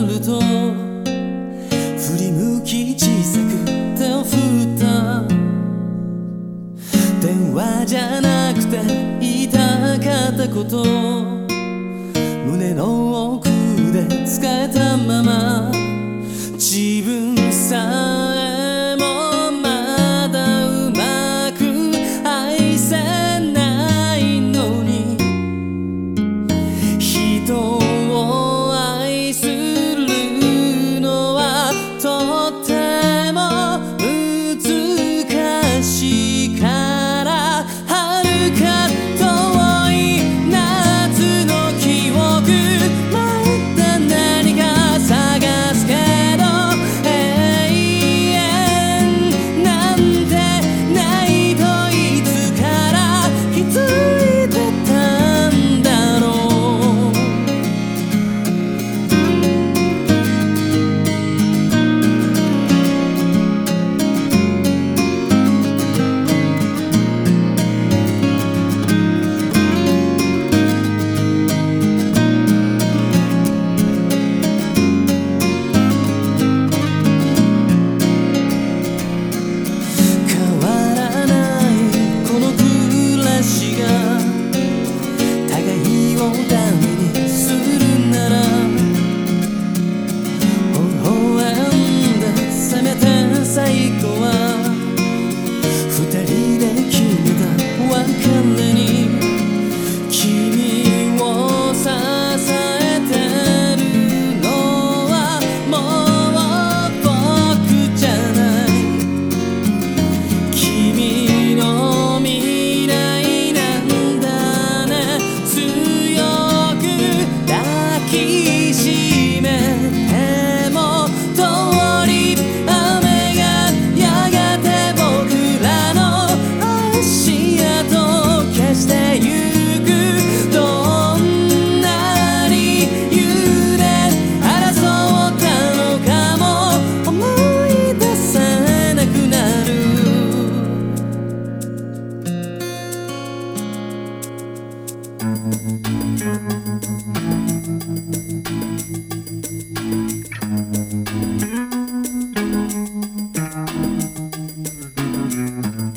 ると振り向き小さく手を振った電話じゃなくて言いたかったこと。胸の奥で使えたまま。自分さ Mm-hmm.